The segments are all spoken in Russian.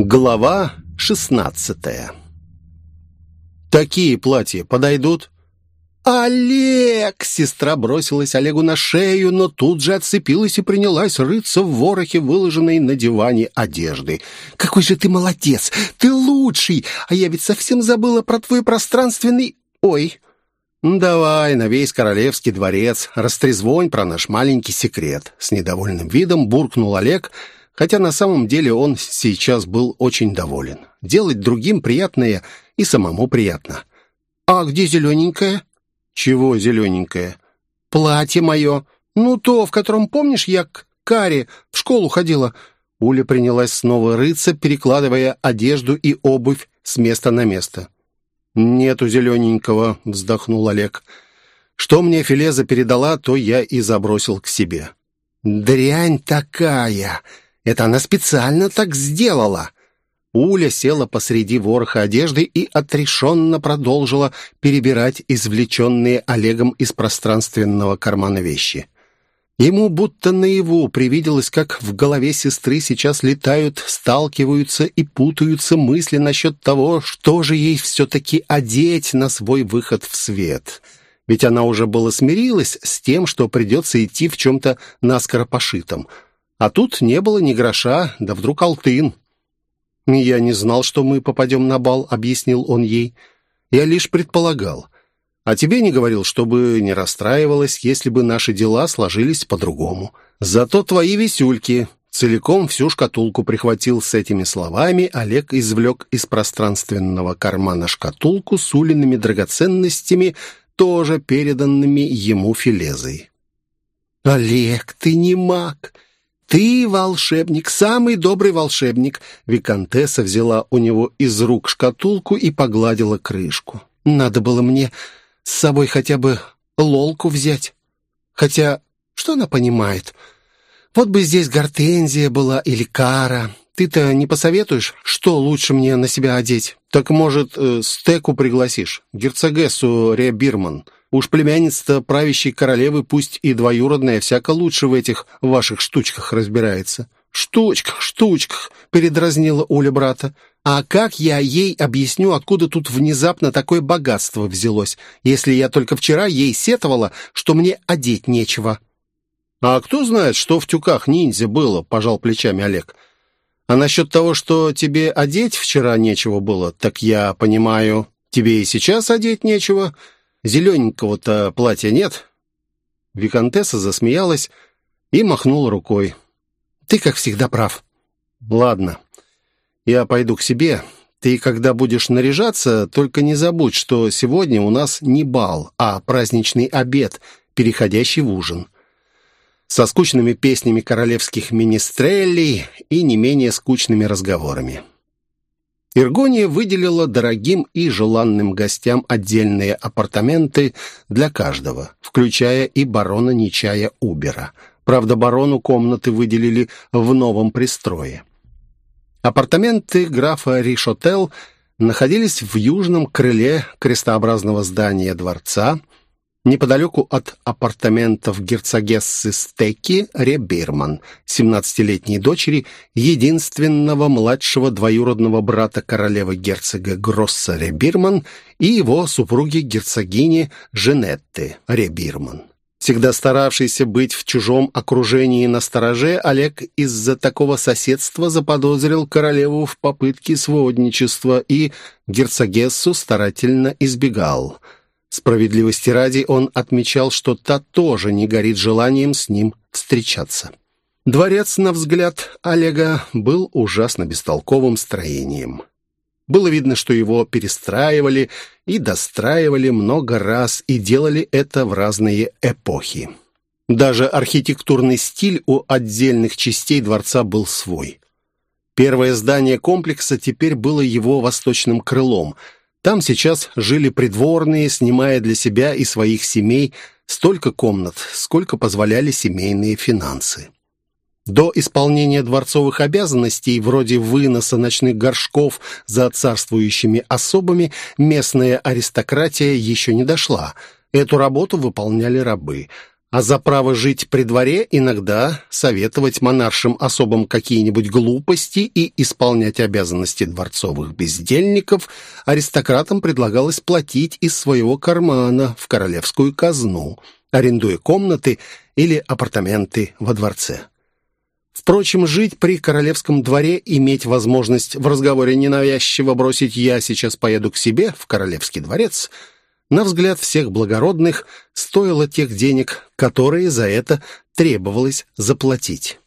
Глава шестнадцатая «Такие платья подойдут?» «Олег!» — сестра бросилась Олегу на шею, но тут же отцепилась и принялась рыться в ворохе, выложенной на диване одежды. «Какой же ты молодец! Ты лучший! А я ведь совсем забыла про твой пространственный... Ой!» «Давай на весь королевский дворец, растрезвонь про наш маленький секрет!» С недовольным видом буркнул Олег — хотя на самом деле он сейчас был очень доволен. Делать другим приятное и самому приятно. «А где зелененькое?» «Чего зелененькое?» «Платье мое. Ну, то, в котором, помнишь, я к Каре в школу ходила». Уля принялась снова рыться, перекладывая одежду и обувь с места на место. «Нету зелененького», — вздохнул Олег. «Что мне Филеза передала, то я и забросил к себе». «Дрянь такая!» Это она специально так сделала». Уля села посреди вороха одежды и отрешенно продолжила перебирать извлеченные Олегом из пространственного кармана вещи. Ему будто наяву привиделось, как в голове сестры сейчас летают, сталкиваются и путаются мысли насчет того, что же ей все-таки одеть на свой выход в свет. Ведь она уже было смирилась с тем, что придется идти в чем-то наскоро а тут не было ни гроша, да вдруг алтын. «Я не знал, что мы попадем на бал», — объяснил он ей. «Я лишь предполагал. А тебе не говорил, чтобы не расстраивалась, если бы наши дела сложились по-другому. Зато твои висюльки». Целиком всю шкатулку прихватил с этими словами, Олег извлек из пространственного кармана шкатулку с улиными драгоценностями, тоже переданными ему филезой. «Олег, ты не маг!» «Ты волшебник, самый добрый волшебник!» Викантесса взяла у него из рук шкатулку и погладила крышку. «Надо было мне с собой хотя бы лолку взять. Хотя, что она понимает? Вот бы здесь гортензия была или кара. Ты-то не посоветуешь, что лучше мне на себя одеть? Так, может, э, стеку пригласишь? Герцогессу Ре Бирман?» Уж племянница правящей королевы, пусть и двоюродная, всяко лучше в этих ваших штучках разбирается». «Штучках, штучках», — передразнила Оля брата. «А как я ей объясню, откуда тут внезапно такое богатство взялось, если я только вчера ей сетовала, что мне одеть нечего?» «А кто знает, что в тюках ниндзя было?» — пожал плечами Олег. «А насчет того, что тебе одеть вчера нечего было, так я понимаю, тебе и сейчас одеть нечего. Зелененького-то платья нет?» Викантесса засмеялась и махнула рукой. «Ты, как всегда, прав». «Ладно, я пойду к себе. Ты, когда будешь наряжаться, только не забудь, что сегодня у нас не бал, а праздничный обед, переходящий в ужин» со скучными песнями королевских министрелей и не менее скучными разговорами. Иргония выделила дорогим и желанным гостям отдельные апартаменты для каждого, включая и барона Нечая Убера. Правда, барону комнаты выделили в новом пристрое. Апартаменты графа Ришотел находились в южном крыле крестообразного здания дворца – Неподалеку от апартаментов герцогессы Стеки Ребирман, 17-летней дочери единственного младшего двоюродного брата королевы герцога Гросса Ребирман и его супруги герцогини Женетты Ребирман. Всегда старавшийся быть в чужом окружении на стороже, Олег из-за такого соседства заподозрил королеву в попытке сводничества и герцогессу старательно избегал – Справедливости ради он отмечал, что та тоже не горит желанием с ним встречаться. Дворец, на взгляд Олега, был ужасно бестолковым строением. Было видно, что его перестраивали и достраивали много раз и делали это в разные эпохи. Даже архитектурный стиль у отдельных частей дворца был свой. Первое здание комплекса теперь было его восточным крылом – там сейчас жили придворные, снимая для себя и своих семей столько комнат, сколько позволяли семейные финансы. До исполнения дворцовых обязанностей, вроде выноса ночных горшков за царствующими особами, местная аристократия еще не дошла. Эту работу выполняли рабы. А за право жить при дворе иногда советовать монаршим особам какие-нибудь глупости и исполнять обязанности дворцовых бездельников аристократам предлагалось платить из своего кармана в королевскую казну, арендуя комнаты или апартаменты во дворце. Впрочем, жить при королевском дворе, иметь возможность в разговоре ненавязчиво бросить «я сейчас поеду к себе» в королевский дворец – на взгляд всех благородных, стоило тех денег, которые за это требовалось заплатить.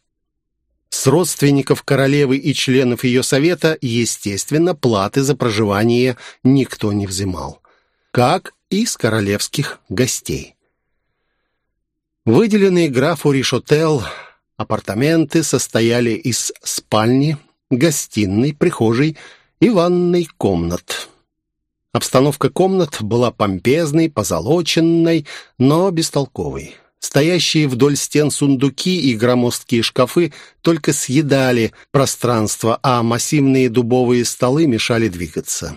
С родственников королевы и членов ее совета, естественно, платы за проживание никто не взимал, как и с королевских гостей. Выделенные графу Ришотел апартаменты состояли из спальни, гостиной, прихожей и ванной комнат. Обстановка комнат была помпезной, позолоченной, но бестолковой. Стоящие вдоль стен сундуки и громоздкие шкафы только съедали пространство, а массивные дубовые столы мешали двигаться.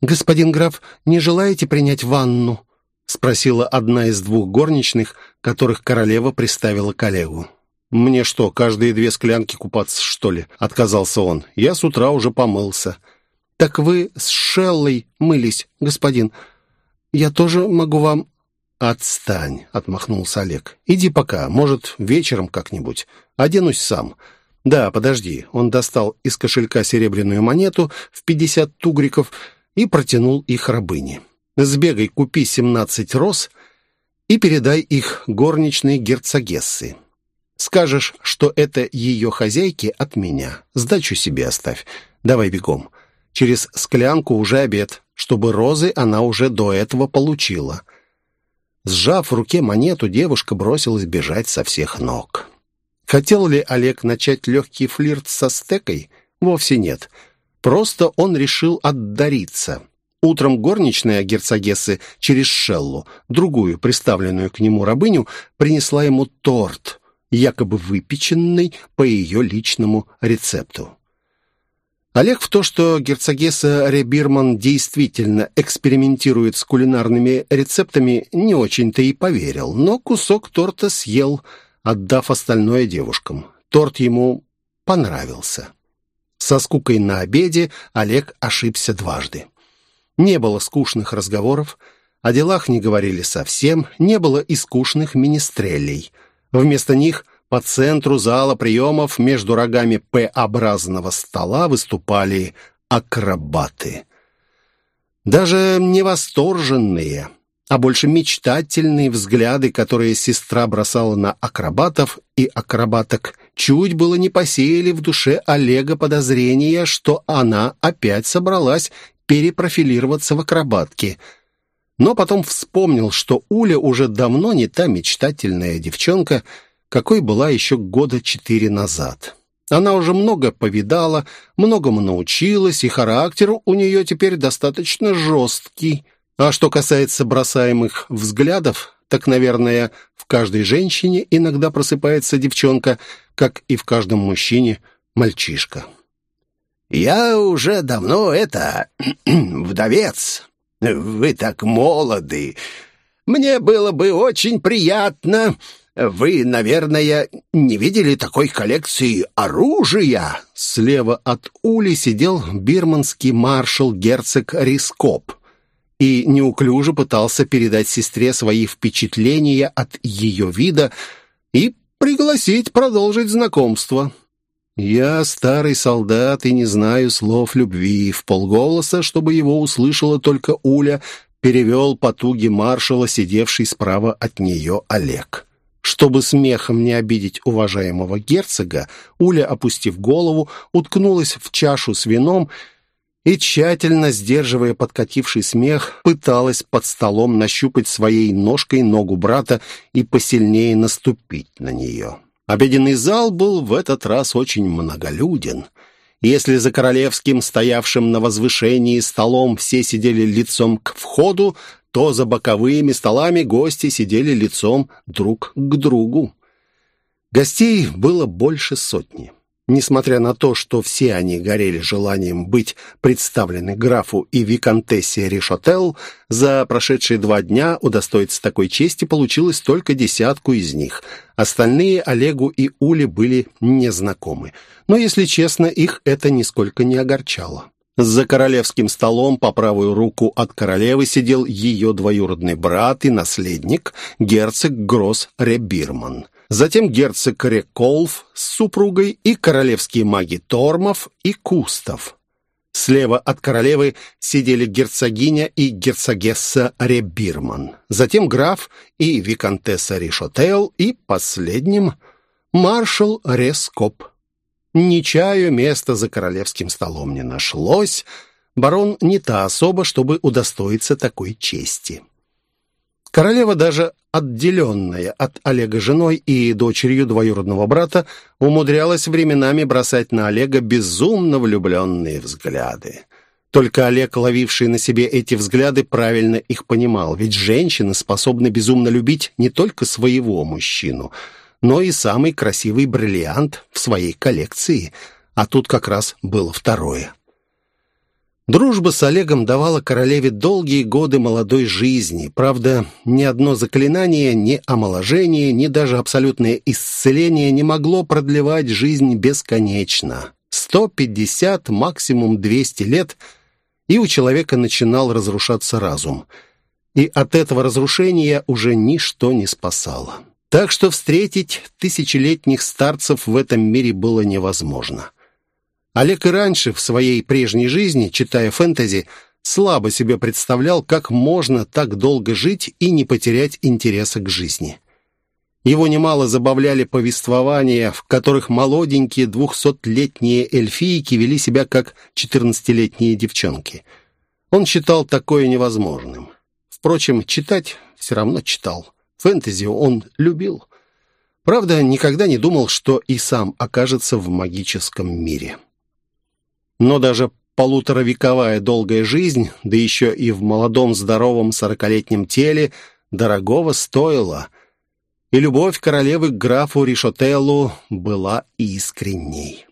«Господин граф, не желаете принять ванну?» — спросила одна из двух горничных, которых королева приставила коллегу. «Мне что, каждые две склянки купаться, что ли?» — отказался он. «Я с утра уже помылся». «Так вы с Шеллой мылись, господин. Я тоже могу вам...» «Отстань», — отмахнулся Олег. «Иди пока, может, вечером как-нибудь. Оденусь сам». «Да, подожди». Он достал из кошелька серебряную монету в пятьдесят тугриков и протянул их рабыне. «Сбегай, купи семнадцать роз и передай их горничной герцогессы. Скажешь, что это ее хозяйки от меня. Сдачу себе оставь. Давай бегом. Через склянку уже обед, чтобы розы она уже до этого получила. Сжав в руке монету, девушка бросилась бежать со всех ног. Хотел ли Олег начать легкий флирт со стекой? Вовсе нет. Просто он решил отдариться. Утром горничная герцогессы через Шеллу, другую приставленную к нему рабыню, принесла ему торт, якобы выпеченный по ее личному рецепту. Олег в то, что герцогесса Ребирман действительно экспериментирует с кулинарными рецептами, не очень-то и поверил, но кусок торта съел, отдав остальное девушкам. Торт ему понравился. Со скукой на обеде Олег ошибся дважды. Не было скучных разговоров, о делах не говорили совсем, не было и скучных министрелей. Вместо них – по центру зала приемов между рогами П-образного стола выступали акробаты. Даже не восторженные, а больше мечтательные взгляды, которые сестра бросала на акробатов и акробаток, чуть было не посеяли в душе Олега подозрения, что она опять собралась перепрофилироваться в акробатке. Но потом вспомнил, что Уля уже давно не та мечтательная девчонка, какой была еще года четыре назад. Она уже много повидала, многому научилась, и характер у нее теперь достаточно жесткий. А что касается бросаемых взглядов, так, наверное, в каждой женщине иногда просыпается девчонка, как и в каждом мужчине мальчишка. «Я уже давно это... вдовец. Вы так молоды. Мне было бы очень приятно вы, наверное, не видели такой коллекции оружия?» Слева от Ули сидел бирманский маршал-герцог Рископ и неуклюже пытался передать сестре свои впечатления от ее вида и пригласить продолжить знакомство. «Я старый солдат и не знаю слов любви», — в полголоса, чтобы его услышала только Уля, перевел потуги маршала, сидевший справа от нее Олег. Чтобы смехом не обидеть уважаемого герцога, Уля, опустив голову, уткнулась в чашу с вином и, тщательно сдерживая подкативший смех, пыталась под столом нащупать своей ножкой ногу брата и посильнее наступить на нее. Обеденный зал был в этот раз очень многолюден. Если за королевским, стоявшим на возвышении столом, все сидели лицом к входу, то за боковыми столами гости сидели лицом друг к другу. Гостей было больше сотни. Несмотря на то, что все они горели желанием быть представлены графу и виконтессе Ришотел, за прошедшие два дня удостоиться такой чести получилось только десятку из них. Остальные Олегу и Уле были незнакомы. Но, если честно, их это нисколько не огорчало. За королевским столом по правую руку от королевы сидел ее двоюродный брат и наследник, герцог Гросс Ребирман затем герцог Реколф с супругой и королевские маги Тормов и Кустов. Слева от королевы сидели герцогиня и герцогесса Ребирман, затем граф и виконтесса Ришотел и последним маршал Рескоп. Ни чаю места за королевским столом не нашлось, барон не та особа, чтобы удостоиться такой чести. Королева, даже отделенная от Олега женой и дочерью двоюродного брата, умудрялась временами бросать на Олега безумно влюбленные взгляды. Только Олег, ловивший на себе эти взгляды, правильно их понимал, ведь женщины способны безумно любить не только своего мужчину, но и самый красивый бриллиант в своей коллекции, а тут как раз было второе. Дружба с Олегом давала королеве долгие годы молодой жизни. Правда, ни одно заклинание, ни омоложение, ни даже абсолютное исцеление не могло продлевать жизнь бесконечно. 150, максимум 200 лет, и у человека начинал разрушаться разум. И от этого разрушения уже ничто не спасало. Так что встретить тысячелетних старцев в этом мире было невозможно. Олег и раньше, в своей прежней жизни, читая фэнтези, слабо себе представлял, как можно так долго жить и не потерять интереса к жизни. Его немало забавляли повествования, в которых молоденькие двухсотлетние эльфийки вели себя как четырнадцатилетние девчонки. Он считал такое невозможным. Впрочем, читать все равно читал. Фэнтези он любил. Правда, никогда не думал, что и сам окажется в магическом мире. Но даже полуторавековая долгая жизнь, да еще и в молодом здоровом сорокалетнем теле, дорогого стоила. И любовь королевы к графу Ришотеллу была искренней.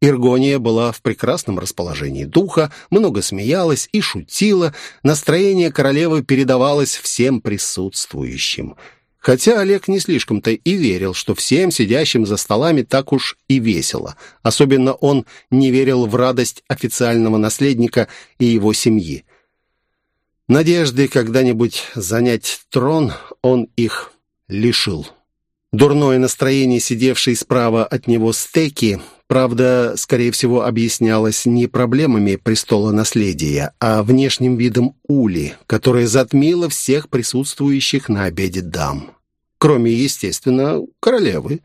Иргония была в прекрасном расположении духа, много смеялась и шутила, настроение королевы передавалось всем присутствующим – Хотя Олег не слишком-то и верил, что всем сидящим за столами так уж и весело. Особенно он не верил в радость официального наследника и его семьи. Надежды когда-нибудь занять трон он их лишил. Дурное настроение, сидевшей справа от него стеки, правда, скорее всего, объяснялось не проблемами престола наследия, а внешним видом Ули, которая затмила всех присутствующих на обеде дам. Кроме, естественно, королевы.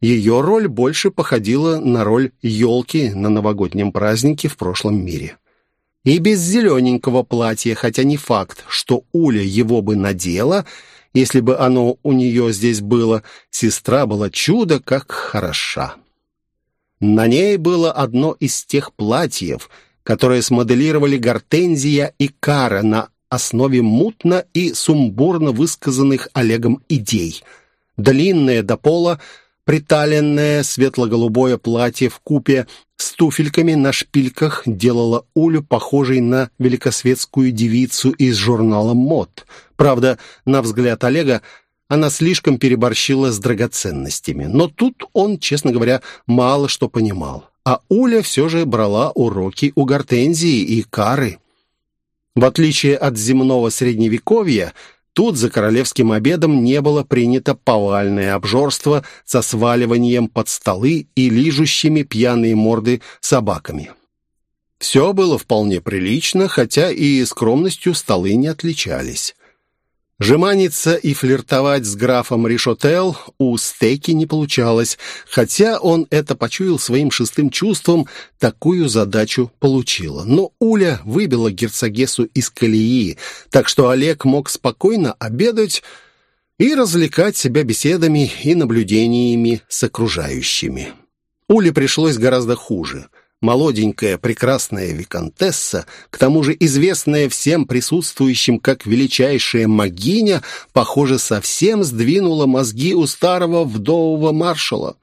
Ее роль больше походила на роль елки на новогоднем празднике в прошлом мире. И без зелененького платья, хотя не факт, что Уля его бы надела – если бы оно у нее здесь было, сестра была чудо как хороша. На ней было одно из тех платьев, которые смоделировали Гортензия и Кара на основе мутно и сумбурно высказанных Олегом идей. Длинное до пола, приталенное светло-голубое платье в купе с туфельками на шпильках делало Улю похожей на великосветскую девицу из журнала «Мод». Правда, на взгляд Олега, она слишком переборщила с драгоценностями. Но тут он, честно говоря, мало что понимал. А Уля все же брала уроки у Гортензии и Кары. В отличие от земного средневековья, Тут за королевским обедом не было принято повальное обжорство со сваливанием под столы и лижущими пьяные морды собаками. Все было вполне прилично, хотя и скромностью столы не отличались. Жеманиться и флиртовать с графом Ришотел у Стеки не получалось, хотя он это почуял своим шестым чувством, такую задачу получила. Но Уля выбила герцогесу из колеи, так что Олег мог спокойно обедать и развлекать себя беседами и наблюдениями с окружающими. Уле пришлось гораздо хуже — молоденькая, прекрасная виконтесса, к тому же известная всем присутствующим как величайшая магиня, похоже, совсем сдвинула мозги у старого вдового маршала.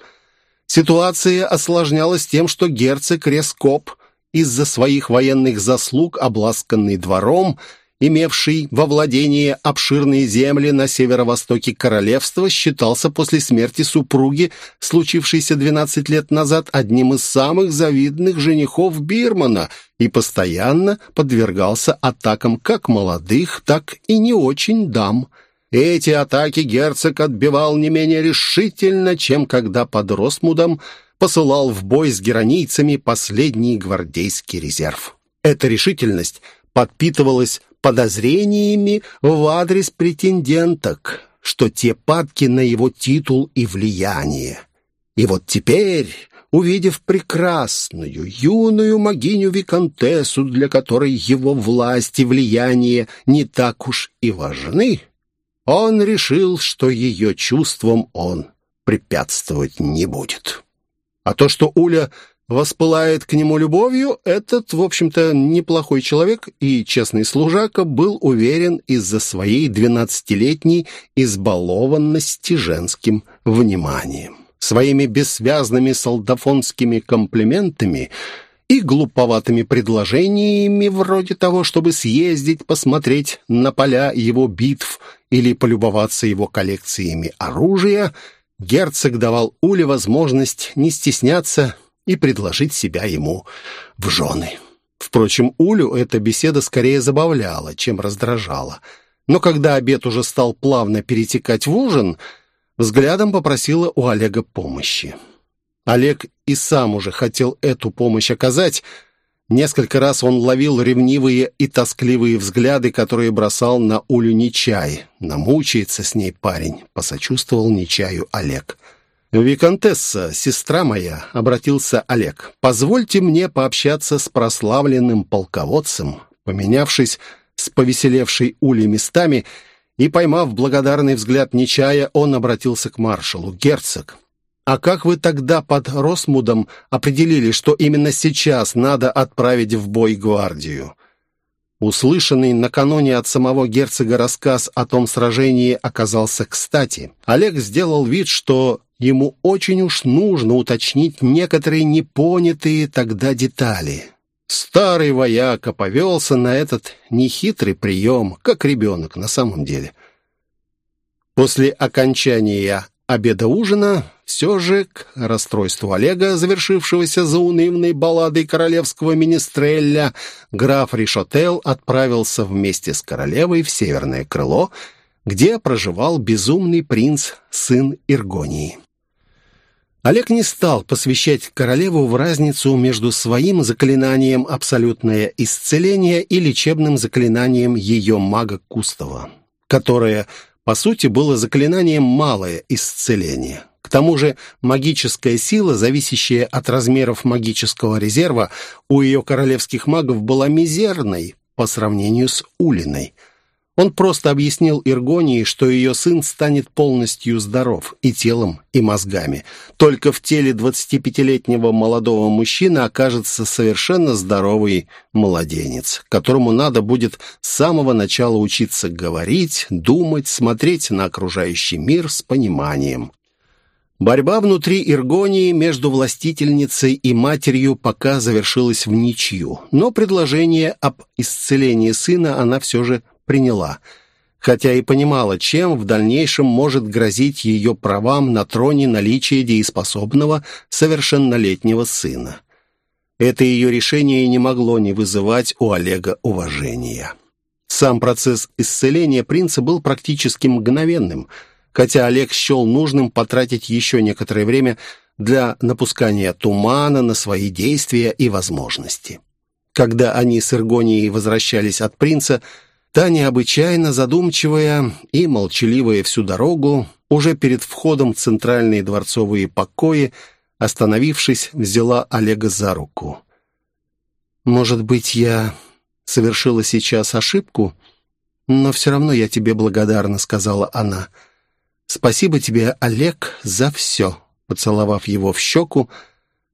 Ситуация осложнялась тем, что герцог Рескоп из-за своих военных заслуг, обласканный двором, имевший во владении обширные земли на северо-востоке королевства, считался после смерти супруги, случившейся 12 лет назад, одним из самых завидных женихов Бирмана и постоянно подвергался атакам как молодых, так и не очень дам. Эти атаки герцог отбивал не менее решительно, чем когда под Росмудом посылал в бой с геронийцами последний гвардейский резерв. Эта решительность подпитывалась подозрениями в адрес претенденток, что те падки на его титул и влияние. И вот теперь, увидев прекрасную, юную могиню-виконтессу, для которой его власть и влияние не так уж и важны, он решил, что ее чувствам он препятствовать не будет. А то, что Уля воспылает к нему любовью, этот, в общем-то, неплохой человек и честный служака был уверен из-за своей двенадцатилетней избалованности женским вниманием. Своими бессвязными солдафонскими комплиментами и глуповатыми предложениями вроде того, чтобы съездить посмотреть на поля его битв или полюбоваться его коллекциями оружия, герцог давал Уле возможность не стесняться и предложить себя ему в жены. Впрочем, Улю эта беседа скорее забавляла, чем раздражала. Но когда обед уже стал плавно перетекать в ужин, взглядом попросила у Олега помощи. Олег и сам уже хотел эту помощь оказать, Несколько раз он ловил ревнивые и тоскливые взгляды, которые бросал на Улю Нечай. Намучается с ней парень, посочувствовал Нечаю Олег. «Викантесса, сестра моя», — обратился Олег, — «позвольте мне пообщаться с прославленным полководцем». Поменявшись с повеселевшей Улей местами и поймав благодарный взгляд Нечая, он обратился к маршалу. «Герцог, а как вы тогда под Росмудом определили, что именно сейчас надо отправить в бой гвардию?» Услышанный накануне от самого герцога рассказ о том сражении оказался кстати. Олег сделал вид, что ему очень уж нужно уточнить некоторые непонятые тогда детали. Старый вояка повелся на этот нехитрый прием, как ребенок на самом деле. После окончания обеда-ужина все же к расстройству Олега, завершившегося заунывной балладой королевского министреля, граф Ришотел отправился вместе с королевой в северное крыло, где проживал безумный принц, сын Иргонии. Олег не стал посвящать королеву в разницу между своим заклинанием «Абсолютное исцеление» и лечебным заклинанием ее мага Кустова, которое, по сути, было заклинанием «Малое исцеление». К тому же магическая сила, зависящая от размеров магического резерва, у ее королевских магов была мизерной по сравнению с Улиной. Он просто объяснил Иргонии, что ее сын станет полностью здоров и телом, и мозгами. Только в теле 25-летнего молодого мужчины окажется совершенно здоровый младенец, которому надо будет с самого начала учиться говорить, думать, смотреть на окружающий мир с пониманием. Борьба внутри Иргонии между властительницей и матерью пока завершилась в ничью, но предложение об исцелении сына она все же приняла, хотя и понимала, чем в дальнейшем может грозить ее правам на троне наличие дееспособного совершеннолетнего сына. Это ее решение не могло не вызывать у Олега уважения. Сам процесс исцеления принца был практически мгновенным – хотя Олег счел нужным потратить еще некоторое время для напускания тумана на свои действия и возможности. Когда они с Иргонией возвращались от принца, та необычайно задумчивая и молчаливая всю дорогу, уже перед входом в центральные дворцовые покои, остановившись, взяла Олега за руку. «Может быть, я совершила сейчас ошибку, но все равно я тебе благодарна», — сказала она. «Спасибо тебе, Олег, за все». Поцеловав его в щеку,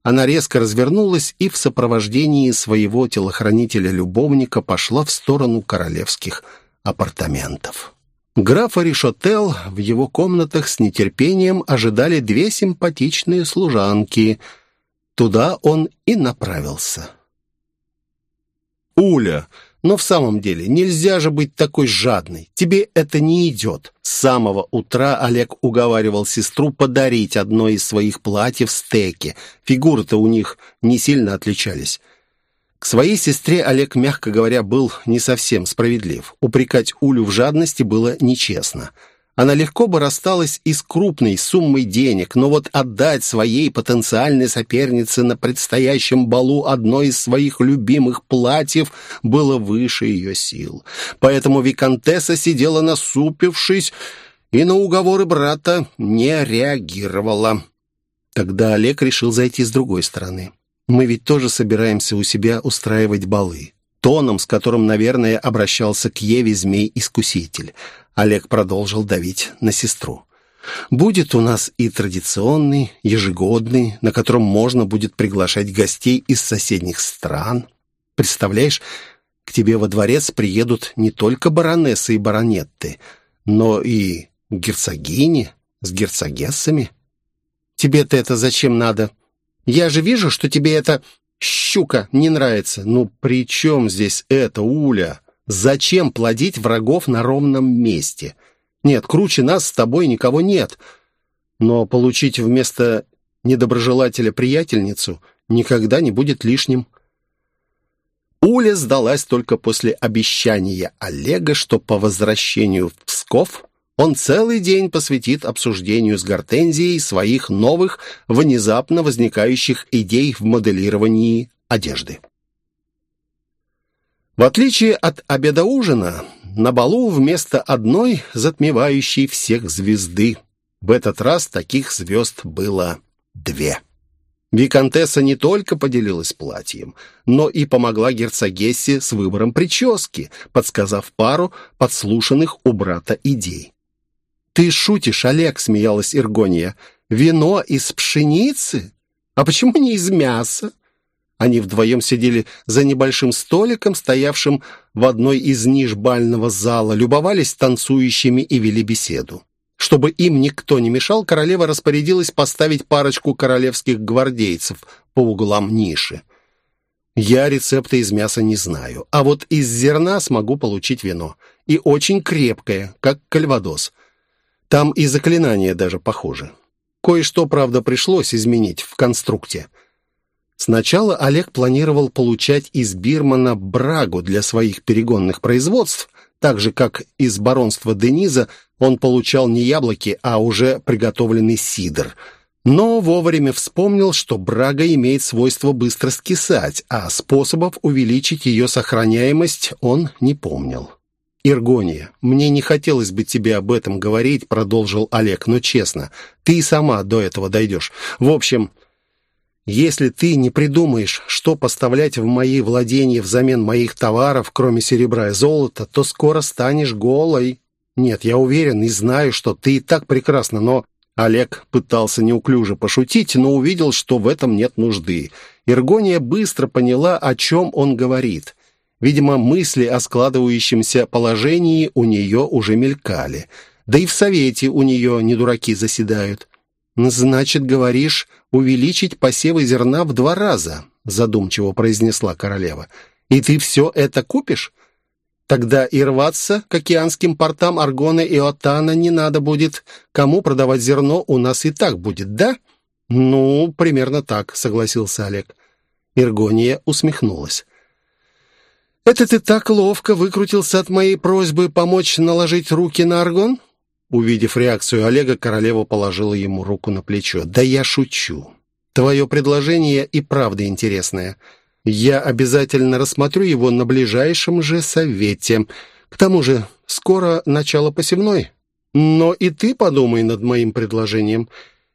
она резко развернулась и в сопровождении своего телохранителя-любовника пошла в сторону королевских апартаментов. Графа Ришотел в его комнатах с нетерпением ожидали две симпатичные служанки. Туда он и направился. «Уля, но в самом деле нельзя же быть такой жадной. Тебе это не идет». С самого утра Олег уговаривал сестру подарить одно из своих платьев стеки. Фигуры-то у них не сильно отличались. К своей сестре Олег, мягко говоря, был не совсем справедлив. Упрекать Улю в жадности было нечестно. Она легко бы рассталась и с крупной суммой денег, но вот отдать своей потенциальной сопернице на предстоящем балу одно из своих любимых платьев было выше ее сил. Поэтому Викантесса сидела насупившись и на уговоры брата не реагировала. Тогда Олег решил зайти с другой стороны. Мы ведь тоже собираемся у себя устраивать балы. Тоном, с которым, наверное, обращался к Еве змей-искуситель. Олег продолжил давить на сестру. Будет у нас и традиционный, ежегодный, на котором можно будет приглашать гостей из соседних стран. Представляешь, к тебе во дворец приедут не только баронессы и баронетты, но и герцогини с герцогессами. Тебе-то это зачем надо?» Я же вижу, что тебе эта щука не нравится. Ну, при чем здесь это, Уля? Зачем плодить врагов на ровном месте? Нет, круче нас с тобой никого нет. Но получить вместо недоброжелателя приятельницу никогда не будет лишним. Уля сдалась только после обещания Олега, что по возвращению в Псков он целый день посвятит обсуждению с Гортензией своих новых, внезапно возникающих идей в моделировании одежды. В отличие от обеда-ужина, на балу вместо одной затмевающей всех звезды. В этот раз таких звезд было две. Викантесса не только поделилась платьем, но и помогла герцогессе с выбором прически, подсказав пару подслушанных у брата идей. «Ты шутишь, Олег», — смеялась Иргония. «Вино из пшеницы? А почему не из мяса?» Они вдвоем сидели за небольшим столиком, стоявшим в одной из ниш бального зала, любовались танцующими и вели беседу. Чтобы им никто не мешал, королева распорядилась поставить парочку королевских гвардейцев по углам ниши. Я рецепта из мяса не знаю, а вот из зерна смогу получить вино. И очень крепкое, как кальвадос. Там и заклинания даже похожи. Кое-что, правда, пришлось изменить в конструкте. Сначала Олег планировал получать из Бирмана брагу для своих перегонных производств, так же, как из баронства Дениза он получал не яблоки, а уже приготовленный сидр. Но вовремя вспомнил, что брага имеет свойство быстро скисать, а способов увеличить ее сохраняемость он не помнил. «Иргония, мне не хотелось бы тебе об этом говорить», — продолжил Олег, «но честно, ты и сама до этого дойдешь. В общем, если ты не придумаешь, что поставлять в мои владения взамен моих товаров, кроме серебра и золота, то скоро станешь голой. Нет, я уверен и знаю, что ты и так прекрасна, но...» Олег пытался неуклюже пошутить, но увидел, что в этом нет нужды. Иргония быстро поняла, о чем он говорит. Видимо, мысли о складывающемся положении у нее уже мелькали. Да и в совете у нее не дураки заседают. «Значит, говоришь, увеличить посевы зерна в два раза», задумчиво произнесла королева. «И ты все это купишь? Тогда и рваться к океанским портам Аргона и Отана не надо будет. Кому продавать зерно у нас и так будет, да?» «Ну, примерно так», — согласился Олег. Иргония усмехнулась. «Это ты так ловко выкрутился от моей просьбы помочь наложить руки на аргон?» Увидев реакцию Олега, королева положила ему руку на плечо. «Да я шучу. Твое предложение и правда интересное. Я обязательно рассмотрю его на ближайшем же совете. К тому же скоро начало посевной. Но и ты подумай над моим предложением.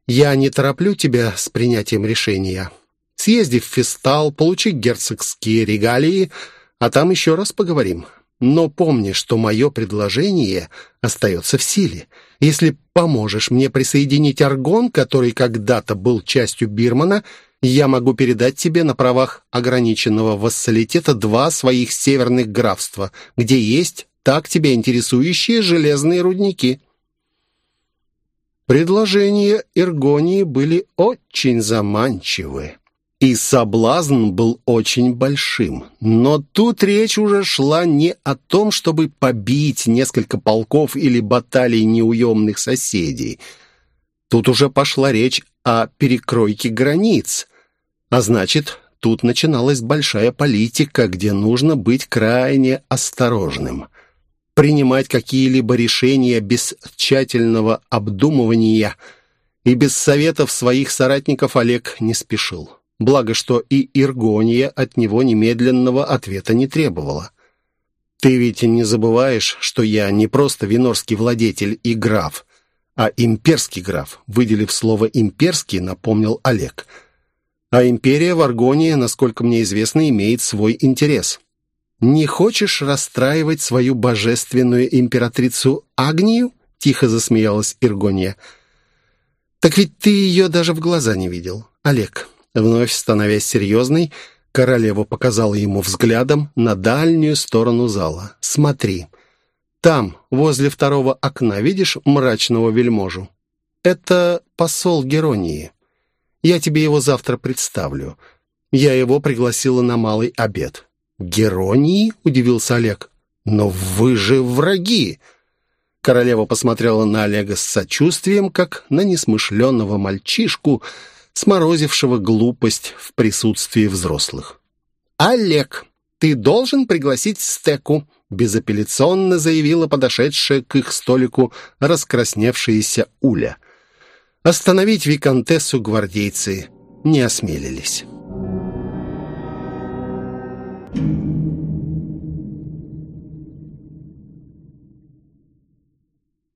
Я не тороплю тебя с принятием решения. Съезди в Фестал, получи герцогские регалии — а там еще раз поговорим. Но помни, что мое предложение остается в силе. Если поможешь мне присоединить аргон, который когда-то был частью Бирмана, я могу передать тебе на правах ограниченного вассалитета два своих северных графства, где есть так тебя интересующие железные рудники». Предложения Иргонии были очень заманчивы. И соблазн был очень большим. Но тут речь уже шла не о том, чтобы побить несколько полков или баталий неуемных соседей. Тут уже пошла речь о перекройке границ. А значит, тут начиналась большая политика, где нужно быть крайне осторожным. Принимать какие-либо решения без тщательного обдумывания и без советов своих соратников Олег не спешил. Благо, что и Иргония от него немедленного ответа не требовала. «Ты ведь не забываешь, что я не просто винорский владетель и граф, а имперский граф», выделив слово «имперский», напомнил Олег – а империя в Аргонии, насколько мне известно, имеет свой интерес. Не хочешь расстраивать свою божественную императрицу Агнию?» Тихо засмеялась Иргония. «Так ведь ты ее даже в глаза не видел, Олег». Вновь становясь серьезной, королева показала ему взглядом на дальнюю сторону зала. «Смотри, там, возле второго окна, видишь мрачного вельможу? Это посол Геронии. Я тебе его завтра представлю. Я его пригласила на малый обед». «Геронии?» — удивился Олег. «Но вы же враги!» Королева посмотрела на Олега с сочувствием, как на несмышленного мальчишку, сморозившего глупость в присутствии взрослых. «Олег, ты должен пригласить стеку», безапелляционно заявила подошедшая к их столику раскрасневшаяся Уля. Остановить виконтессу гвардейцы не осмелились.